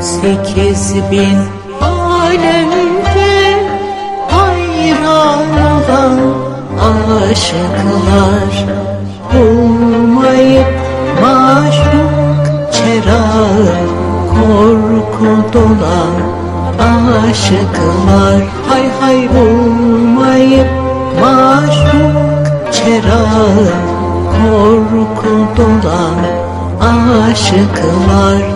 sekiz bin alemde hayran olan aşıklar bulmayıp maşuk çerağı korku dolan aşıklar. Hay hay bulmayıp maşuk çerağı korku dolan aşıklar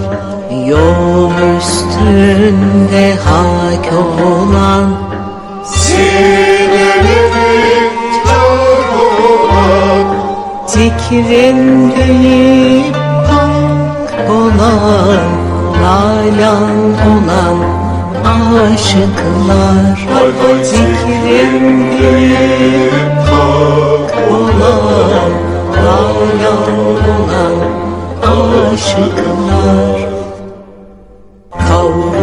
Yol üstünde hak olan kör olan Zikrin deyip hak olan Nalan olan aşıklar. Zikrin deyip hak olan Nalan olan aşıklar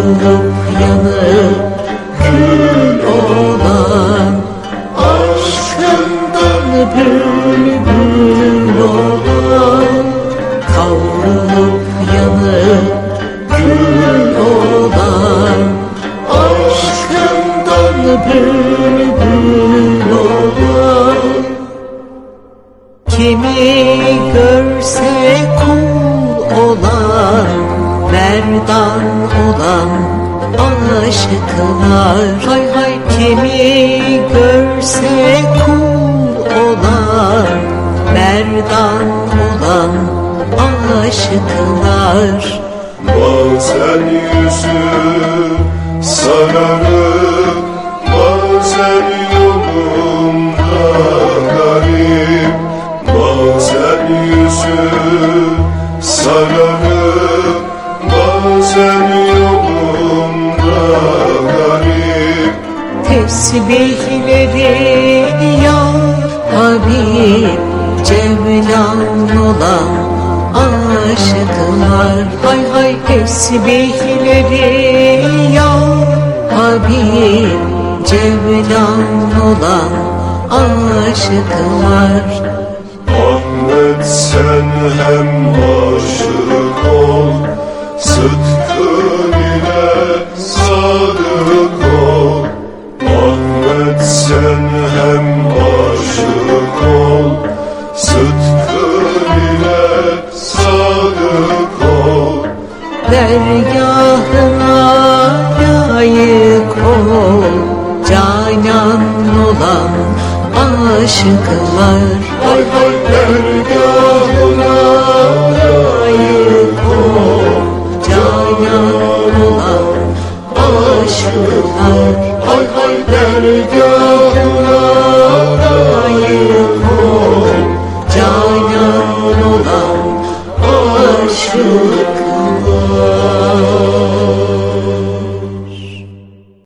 Kavrulup yanıp kül olan Aşkından bülbül olan Kavrulup yanıp kül olan Aşkından bülbül olan. Kimi görse kul olan Merdan olan aşıklar Hay hay kimi görse kul olan Merdan olan aşıklar Bazen yüzü sararıp Bazen yolunda Tesbihleri ya Habib Cevlan olan aşıklar Hay hay tesbihleri ya Habib Cevlan olan aşıklar Ahmet sen hem aşık ol Sıtkın aşıklar Hay hay dergahına layık o Canan olan aşıklar. Hay hay dergahına layık